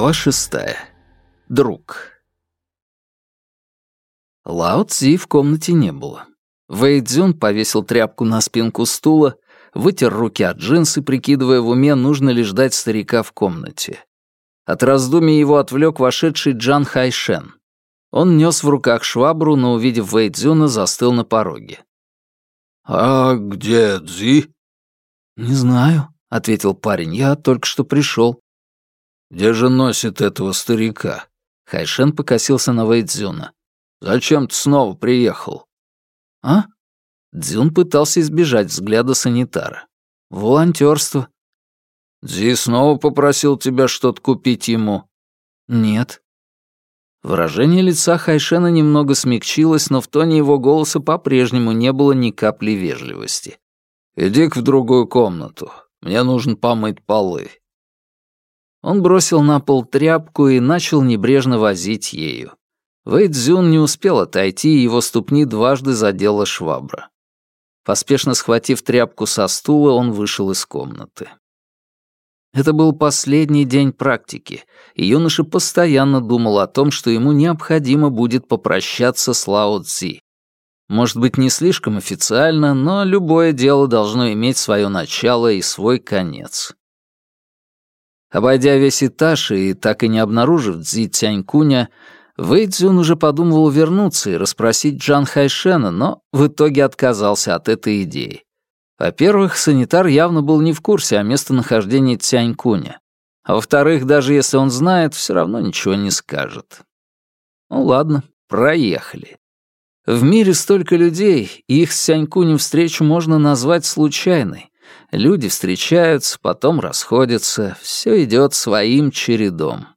Глава шестая. Друг. Лао Цзи в комнате не было. Вэй Цзюн повесил тряпку на спинку стула, вытер руки от джинсы, прикидывая в уме, нужно ли ждать старика в комнате. От раздумий его отвлек вошедший Джан Хайшен. Он нес в руках швабру, но, увидев Вэй Цзюна, застыл на пороге. «А где Цзи?» «Не знаю», — ответил парень, — «я только что пришел». «Где же носит этого старика?» Хайшен покосился на Вэйдзюна. «Зачем ты снова приехал?» «А?» Дзюн пытался избежать взгляда санитара. «Волонтёрство». «Дзи снова попросил тебя что-то купить ему?» «Нет». Выражение лица Хайшена немного смягчилось, но в тоне его голоса по-прежнему не было ни капли вежливости. «Иди-ка в другую комнату. Мне нужно помыть полы». Он бросил на пол тряпку и начал небрежно возить ею. Вэй Цзюн не успел отойти, и его ступни дважды задела швабра. Поспешно схватив тряпку со стула, он вышел из комнаты. Это был последний день практики, и юноша постоянно думал о том, что ему необходимо будет попрощаться с Лао Цзи. Может быть, не слишком официально, но любое дело должно иметь свое начало и свой конец. Обойдя весь этаж и так и не обнаружив Цзи Вэй Цзюн уже подумывал вернуться и расспросить Джан Хайшена, но в итоге отказался от этой идеи. Во-первых, санитар явно был не в курсе о местонахождении Цянькуня. А во-вторых, даже если он знает, все равно ничего не скажет. Ну ладно, проехали. В мире столько людей, и их с Цянькунем встречу можно назвать случайной. Люди встречаются, потом расходятся, все идет своим чередом.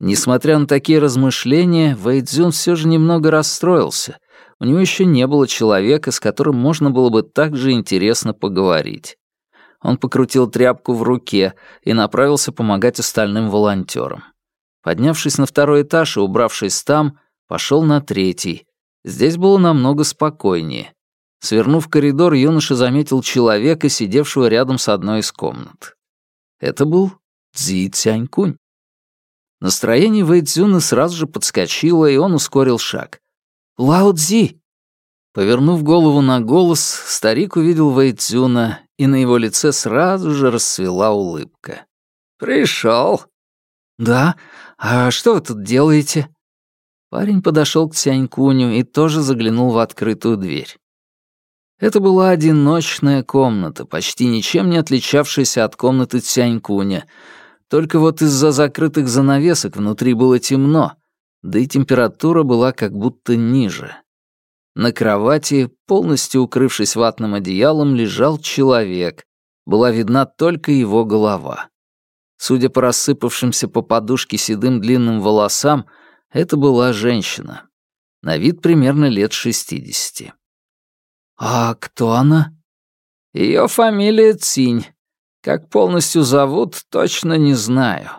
Несмотря на такие размышления, Вэйдзюн все же немного расстроился. У него еще не было человека, с которым можно было бы так же интересно поговорить. Он покрутил тряпку в руке и направился помогать остальным волонтерам. Поднявшись на второй этаж и убравшись там, пошел на третий. Здесь было намного спокойнее. Свернув коридор, юноша заметил человека, сидевшего рядом с одной из комнат. Это был Цзи Цянькунь. Настроение Вэйцзюна сразу же подскочило, и он ускорил шаг. «Лао Цзи!» Повернув голову на голос, старик увидел Вэйцзюна, и на его лице сразу же расцвела улыбка. «Пришел!» «Да? А что вы тут делаете?» Парень подошел к Цянькуню и тоже заглянул в открытую дверь. Это была одиночная комната, почти ничем не отличавшаяся от комнаты Цянькуня. Только вот из-за закрытых занавесок внутри было темно, да и температура была как будто ниже. На кровати, полностью укрывшись ватным одеялом, лежал человек. Была видна только его голова. Судя по рассыпавшимся по подушке седым длинным волосам, это была женщина. На вид примерно лет шестидесяти. «А кто она?» Ее фамилия Цинь. Как полностью зовут, точно не знаю».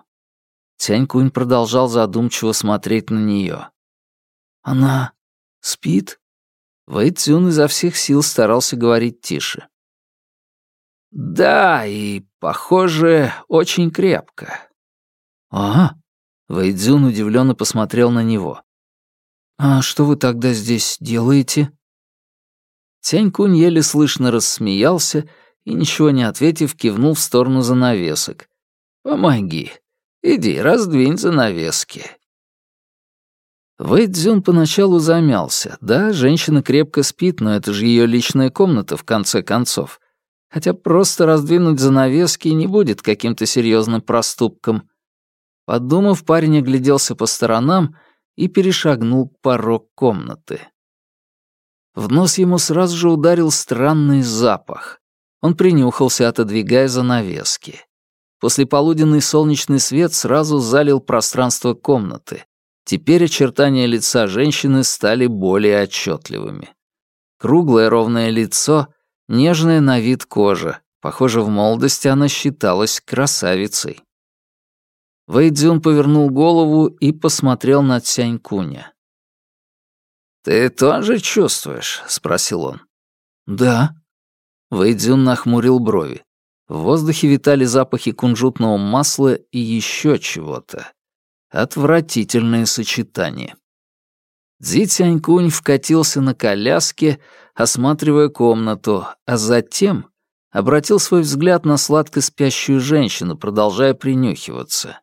Цянь-Кунь продолжал задумчиво смотреть на нее. «Она спит?» Вэй Цюн изо всех сил старался говорить тише. «Да, и, похоже, очень крепко». «Ага». Вэй Цзюн удивленно посмотрел на него. «А что вы тогда здесь делаете?» Тянь-Кунь еле слышно рассмеялся и, ничего не ответив, кивнул в сторону занавесок. «Помоги. Иди, раздвинь занавески». Вэй Цзюн поначалу замялся. Да, женщина крепко спит, но это же ее личная комната, в конце концов. Хотя просто раздвинуть занавески не будет каким-то серьезным проступком. Подумав, парень огляделся по сторонам и перешагнул порог комнаты. В нос ему сразу же ударил странный запах. Он принюхался, отодвигая занавески. После полуденный солнечный свет сразу залил пространство комнаты. Теперь очертания лица женщины стали более отчетливыми. Круглое ровное лицо, нежная на вид кожа. Похоже, в молодости она считалась красавицей. Вэйдзюн повернул голову и посмотрел на Цянькуня. «Ты тоже чувствуешь?» — спросил он. «Да». Вэйдзюн нахмурил брови. В воздухе витали запахи кунжутного масла и еще чего-то. Отвратительное сочетание. Цзи Цянькунь вкатился на коляске, осматривая комнату, а затем обратил свой взгляд на сладко спящую женщину, продолжая принюхиваться.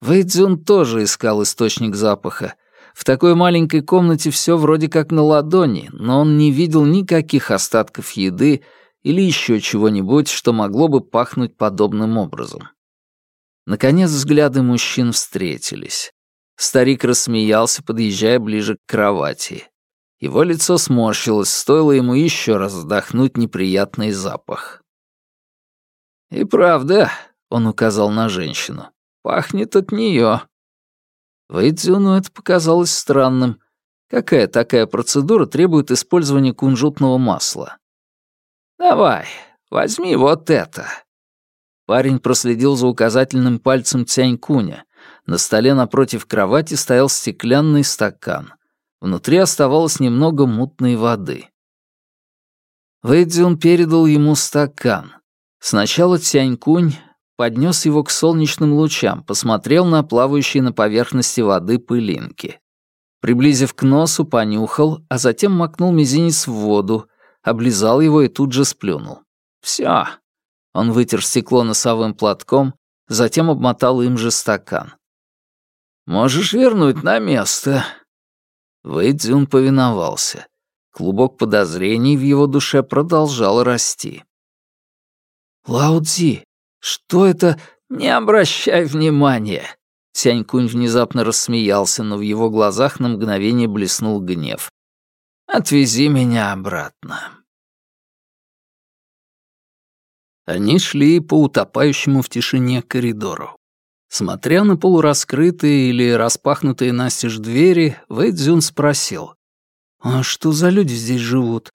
Вэйдзюн тоже искал источник запаха. В такой маленькой комнате все вроде как на ладони, но он не видел никаких остатков еды или еще чего-нибудь, что могло бы пахнуть подобным образом. Наконец взгляды мужчин встретились. Старик рассмеялся, подъезжая ближе к кровати. Его лицо сморщилось, стоило ему еще раз вдохнуть неприятный запах. «И правда», — он указал на женщину, — «пахнет от нее». Вэйдзюну это показалось странным. Какая такая процедура требует использования кунжутного масла? «Давай, возьми вот это». Парень проследил за указательным пальцем Цянькуня. На столе напротив кровати стоял стеклянный стакан. Внутри оставалось немного мутной воды. Вэйдзюн передал ему стакан. Сначала Цянькунь поднес его к солнечным лучам, посмотрел на плавающие на поверхности воды пылинки. Приблизив к носу, понюхал, а затем макнул мизинец в воду, облизал его и тут же сплюнул. «Всё». Он вытер стекло носовым платком, затем обмотал им же стакан. «Можешь вернуть на место». Вэйдзюн повиновался. Клубок подозрений в его душе продолжал расти. «Лао Цзи, что это? Не обращай внимания!» Сянькунь внезапно рассмеялся, но в его глазах на мгновение блеснул гнев. «Отвези меня обратно». Они шли по утопающему в тишине коридору. Смотря на полураскрытые или распахнутые настежь двери, Вэйдзюн спросил. «А что за люди здесь живут?»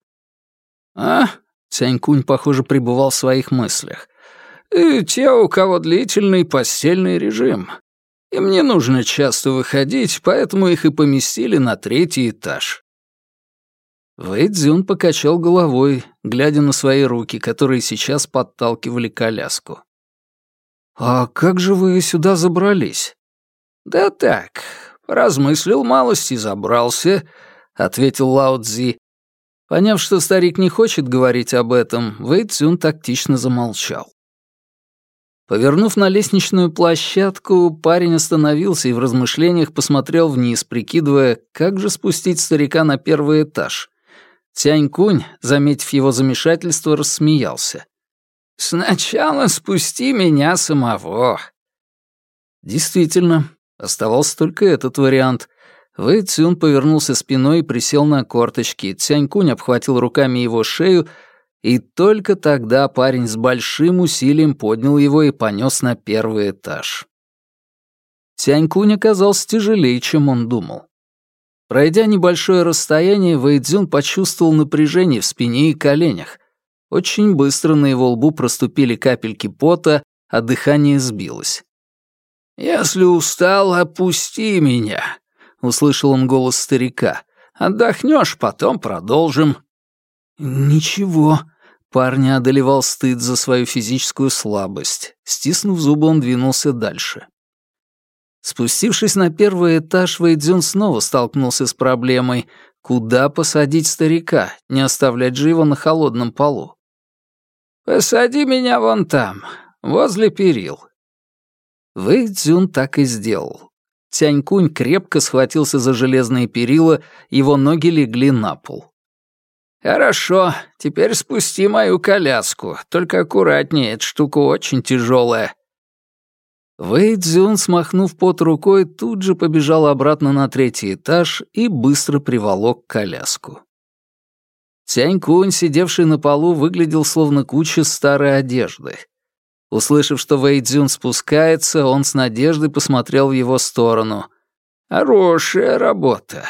«А?» — Цянькунь, похоже, пребывал в своих мыслях. «И те, у кого длительный постельный режим. Им не нужно часто выходить, поэтому их и поместили на третий этаж. Вэйдзюн покачал головой, глядя на свои руки, которые сейчас подталкивали коляску. «А как же вы сюда забрались?» «Да так, размыслил малость и забрался», — ответил Лао Цзи. Поняв, что старик не хочет говорить об этом, Вэй тактично замолчал. Повернув на лестничную площадку, парень остановился и в размышлениях посмотрел вниз, прикидывая, как же спустить старика на первый этаж. Тянь-Кунь, заметив его замешательство, рассмеялся. «Сначала спусти меня самого». Действительно, оставался только этот вариант. Вэй Цюн повернулся спиной и присел на корточки. Цянь-Кунь обхватил руками его шею, и только тогда парень с большим усилием поднял его и понес на первый этаж. Цянь-Кунь оказался тяжелее, чем он думал. Пройдя небольшое расстояние, Вэйдзюн почувствовал напряжение в спине и коленях. Очень быстро на его лбу проступили капельки пота, а дыхание сбилось. «Если устал, опусти меня», — услышал он голос старика. «Отдохнешь, потом продолжим». «Ничего», — парня одолевал стыд за свою физическую слабость. Стиснув зубы, он двинулся дальше. Спустившись на первый этаж, Вэйдзюн снова столкнулся с проблемой, куда посадить старика, не оставлять же его на холодном полу. «Посади меня вон там, возле перил». Вэйдзюн так и сделал. Тянькунь крепко схватился за железные перила, его ноги легли на пол. «Хорошо, теперь спусти мою коляску, только аккуратнее, эта штука очень тяжелая. Вэй Цзюн, смахнув пот рукой, тут же побежал обратно на третий этаж и быстро приволок коляску. Тянь Кунь, сидевший на полу, выглядел словно куча старой одежды. Услышав, что Вэй Цзюн спускается, он с надеждой посмотрел в его сторону. «Хорошая работа».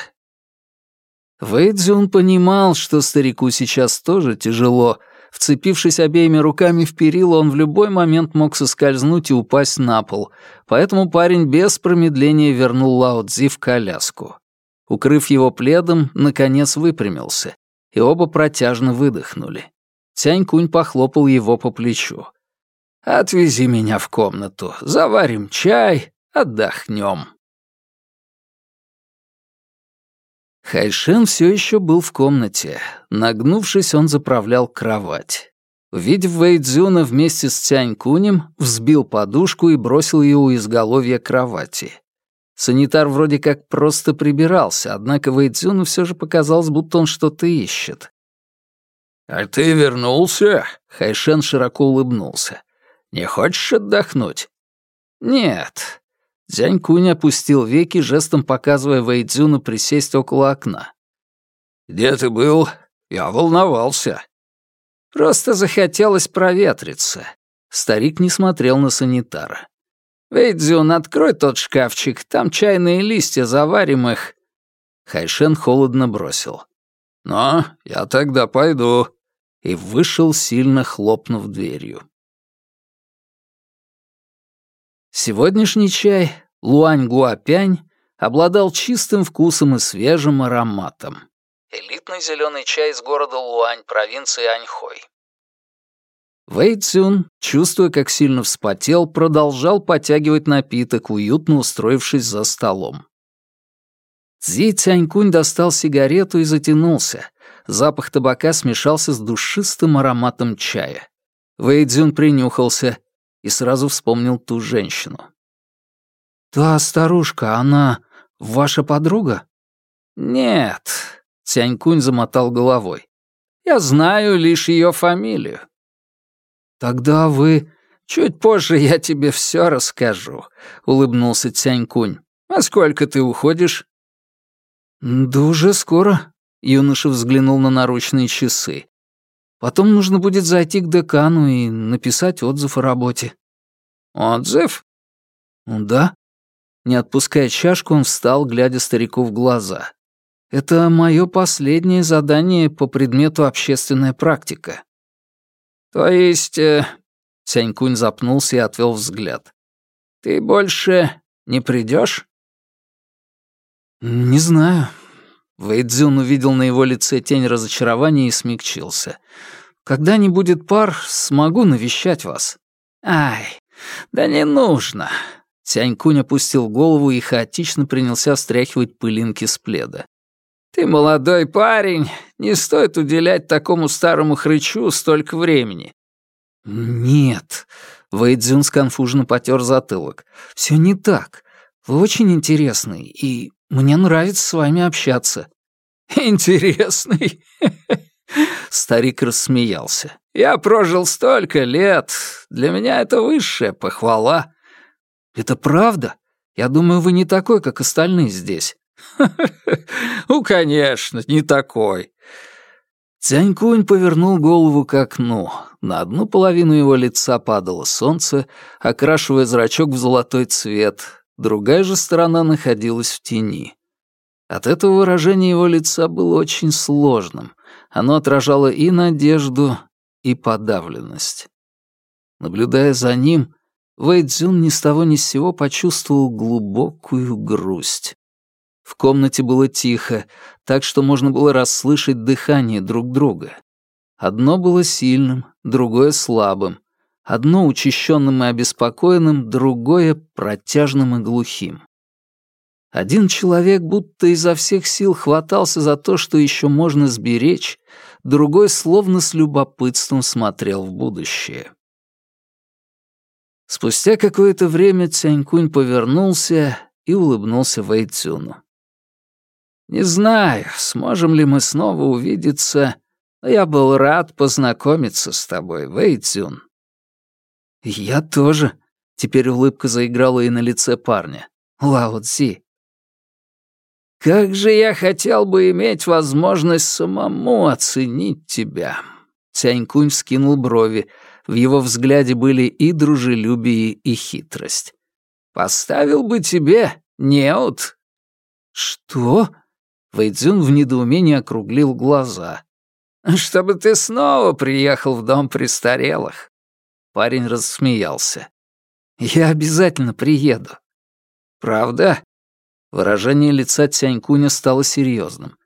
Вэй Цзюн понимал, что старику сейчас тоже тяжело — Вцепившись обеими руками в перила, он в любой момент мог соскользнуть и упасть на пол, поэтому парень без промедления вернул Лао Цзи в коляску. Укрыв его пледом, наконец выпрямился, и оба протяжно выдохнули. Тянь-кунь похлопал его по плечу. «Отвези меня в комнату, заварим чай, отдохнем». Хайшен все еще был в комнате. Нагнувшись, он заправлял кровать. Увидев Вэйдзюна вместе с Тянь-кунем, взбил подушку и бросил ее у изголовья кровати. Санитар вроде как просто прибирался, однако Вэйдзюну все же показалось, будто он что-то ищет. «А ты вернулся?» — Хайшен широко улыбнулся. «Не хочешь отдохнуть?» «Нет». Дзянь-кунь опустил веки, жестом показывая Вэйдзюну присесть около окна. «Где ты был? Я волновался». «Просто захотелось проветриться». Старик не смотрел на санитара. «Вэйдзюн, открой тот шкафчик, там чайные листья, заварим их». Хайшен холодно бросил. «Ну, я тогда пойду», и вышел, сильно хлопнув дверью. Сегодняшний чай Луань Гуапянь обладал чистым вкусом и свежим ароматом. Элитный зеленый чай из города Луань, провинции Аньхой. Вэй Цюн, чувствуя, как сильно вспотел, продолжал потягивать напиток, уютно устроившись за столом. Цзи Цянькунь достал сигарету и затянулся. Запах табака смешался с душистым ароматом чая. Вэй Цзюн принюхался и сразу вспомнил ту женщину. «Та старушка, она ваша подруга?» «Нет», — Цянькунь замотал головой. «Я знаю лишь ее фамилию». «Тогда вы...» «Чуть позже я тебе все расскажу», — улыбнулся Цянькунь. «А сколько ты уходишь?» «Да уже скоро», — юноша взглянул на наручные часы. «Потом нужно будет зайти к декану и написать отзыв о работе». «Отзыв?» «Да». Не отпуская чашку, он встал, глядя старику в глаза. «Это мое последнее задание по предмету общественная практика». «То есть...» э... Сянькунь запнулся и отвел взгляд. «Ты больше не придешь? «Не знаю». Вэйдзюн увидел на его лице тень разочарования и смягчился. «Когда не будет пар, смогу навещать вас». «Ай, да не нужно». Тянькунь опустил голову и хаотично принялся встряхивать пылинки с пледа. «Ты молодой парень, не стоит уделять такому старому хрычу столько времени». «Нет», — Вэйдзюн сконфуженно потер затылок. «Все не так. Вы очень интересный, и мне нравится с вами общаться». «Интересный?» Старик рассмеялся. «Я прожил столько лет. Для меня это высшая похвала». «Это правда? Я думаю, вы не такой, как остальные здесь». «Ну, конечно, не такой». Цянькунь повернул голову к окну. На одну половину его лица падало солнце, окрашивая зрачок в золотой цвет, другая же сторона находилась в тени. От этого выражение его лица было очень сложным. Оно отражало и надежду, и подавленность. Наблюдая за ним, Вэй Цзюн ни с того ни с сего почувствовал глубокую грусть. В комнате было тихо, так что можно было расслышать дыхание друг друга. Одно было сильным, другое слабым. Одно учащенным и обеспокоенным, другое протяжным и глухим. Один человек будто изо всех сил хватался за то, что еще можно сберечь, другой словно с любопытством смотрел в будущее. Спустя какое-то время Цянькунь повернулся и улыбнулся Вэйцюну. «Не знаю, сможем ли мы снова увидеться, но я был рад познакомиться с тобой, Вэйцюн». «Я тоже», — теперь улыбка заиграла и на лице парня. «Лао Цзи, как же я хотел бы иметь возможность самому оценить тебя. Цянькунь вскинул брови. В его взгляде были и дружелюбие, и хитрость. Поставил бы тебе неут. Что? Вэйдзюн в недоумении округлил глаза. «Чтобы ты снова приехал в дом престарелых». Парень рассмеялся. «Я обязательно приеду». «Правда?» Выражение лица Тянькуня стало серьезным.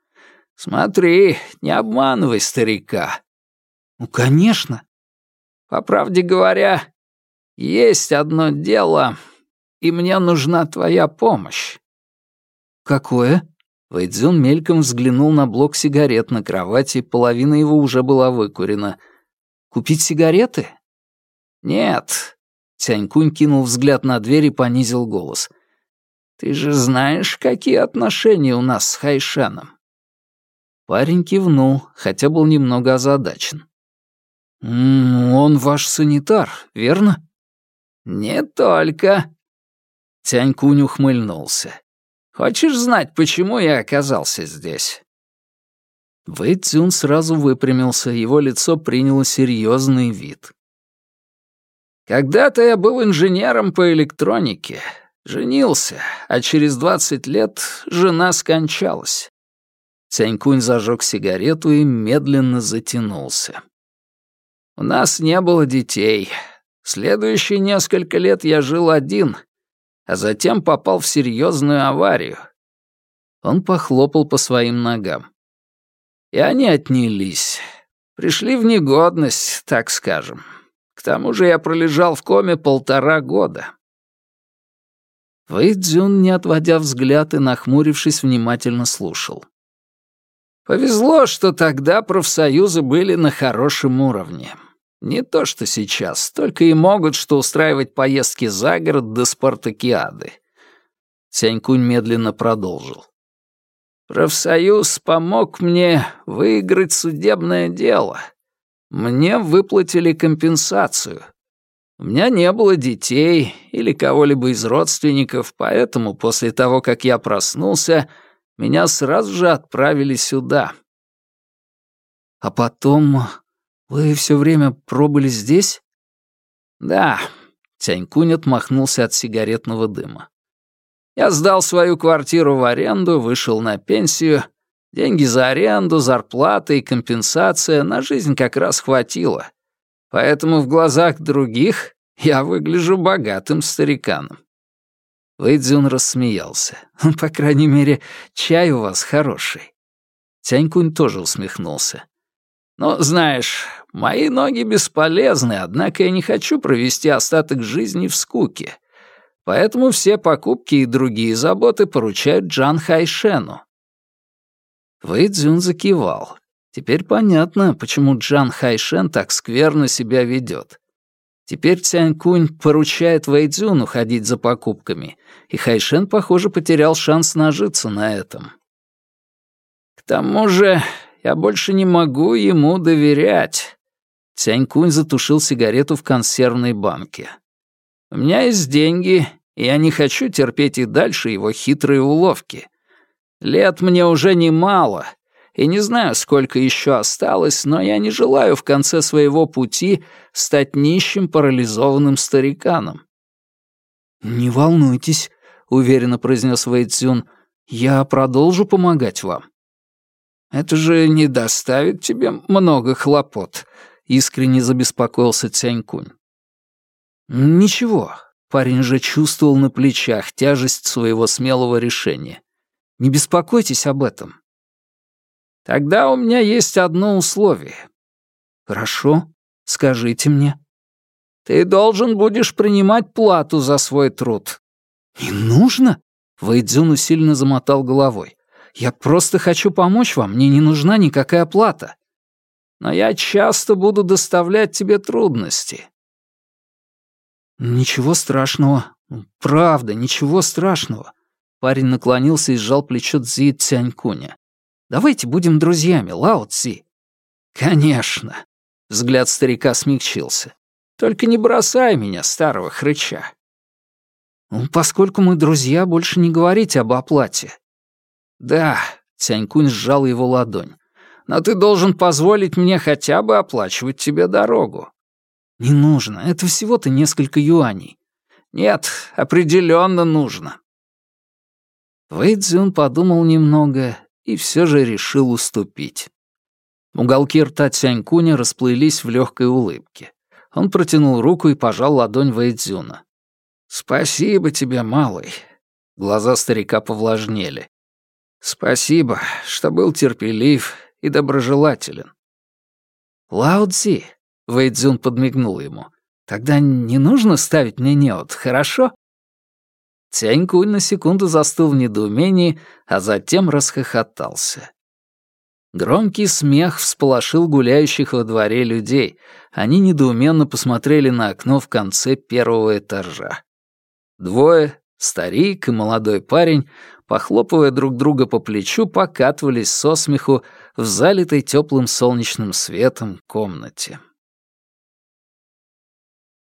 «Смотри, не обманывай старика». Ну, конечно. По правде говоря, есть одно дело, и мне нужна твоя помощь. Какое? Вэйдзюн мельком взглянул на блок сигарет на кровати, половина его уже была выкурена. «Купить сигареты?» «Нет». Тянькунь кинул взгляд на дверь и понизил голос. «Ты же знаешь, какие отношения у нас с Хайшеном?» Парень кивнул, хотя был немного озадачен. «Он ваш санитар, верно?» «Не только». Тянькунь ухмыльнулся. «Хочешь знать, почему я оказался здесь?» Вэй Цюн сразу выпрямился, его лицо приняло серьезный вид. «Когда-то я был инженером по электронике, женился, а через двадцать лет жена скончалась». Цянькунь зажег сигарету и медленно затянулся. У нас не было детей. Следующие несколько лет я жил один, а затем попал в серьезную аварию. Он похлопал по своим ногам. И они отнялись. Пришли в негодность, так скажем. К тому же я пролежал в коме полтора года. Вэй Цзюн, не отводя взгляд и нахмурившись, внимательно слушал. Повезло, что тогда профсоюзы были на хорошем уровне. Не то что сейчас, только и могут что устраивать поездки за город до спартакиады. Сянькунь медленно продолжил. Профсоюз помог мне выиграть судебное дело. Мне выплатили компенсацию. У меня не было детей или кого-либо из родственников, поэтому после того, как я проснулся, меня сразу же отправили сюда. А потом «Вы все время пробыли здесь?» «Да», — Тянькунь отмахнулся от сигаретного дыма. «Я сдал свою квартиру в аренду, вышел на пенсию. Деньги за аренду, зарплата и компенсация на жизнь как раз хватило. Поэтому в глазах других я выгляжу богатым стариканом». Вэйдзюн рассмеялся. «По крайней мере, чай у вас хороший». Тянькунь тоже усмехнулся. Но, знаешь, мои ноги бесполезны, однако я не хочу провести остаток жизни в скуке. Поэтому все покупки и другие заботы поручают Джан Хайшену. Вэй Цзюн закивал. Теперь понятно, почему Джан Хайшен так скверно себя ведет. Теперь Цянь Кунь поручает Вэй Цзюну ходить за покупками, и Хайшен, похоже, потерял шанс нажиться на этом. К тому же я больше не могу ему доверять». Цянькунь затушил сигарету в консервной банке. «У меня есть деньги, и я не хочу терпеть и дальше его хитрые уловки. Лет мне уже немало, и не знаю, сколько еще осталось, но я не желаю в конце своего пути стать нищим парализованным стариканом». «Не волнуйтесь», — уверенно произнес Вэйцзюн, — «я продолжу помогать вам». Это же не доставит тебе много хлопот», — искренне забеспокоился Цянькунь. «Ничего», — парень же чувствовал на плечах тяжесть своего смелого решения. «Не беспокойтесь об этом». «Тогда у меня есть одно условие». «Хорошо, скажите мне». «Ты должен будешь принимать плату за свой труд». «Не нужно?» — Вэйдзюн усиленно замотал головой. Я просто хочу помочь вам, мне не нужна никакая плата. Но я часто буду доставлять тебе трудности. Ничего страшного. Правда, ничего страшного. Парень наклонился и сжал плечо Цзи Цянькуня. Давайте будем друзьями, Лао Цзи. Конечно. Взгляд старика смягчился. Только не бросай меня, старого хрыча. Поскольку мы друзья, больше не говорите об оплате. «Да», — Цянькунь сжал его ладонь, «но ты должен позволить мне хотя бы оплачивать тебе дорогу». «Не нужно, это всего-то несколько юаней». «Нет, определенно нужно». Вэй Цзюн подумал немного и все же решил уступить. Уголки рта Цянькуня расплылись в легкой улыбке. Он протянул руку и пожал ладонь Вэйдзюна. «Спасибо тебе, малый». Глаза старика повлажнели. Спасибо, что был терпелив и доброжелателен. Лаудзи, Вэйдзюн подмигнул ему, тогда не нужно ставить мне неот, хорошо? Цянькунь на секунду застыл в недоумении, а затем расхохотался. Громкий смех всполошил гуляющих во дворе людей. Они недоуменно посмотрели на окно в конце первого этажа. Двое, старик и молодой парень, похлопывая друг друга по плечу, покатывались со смеху в залитой теплым солнечным светом комнате.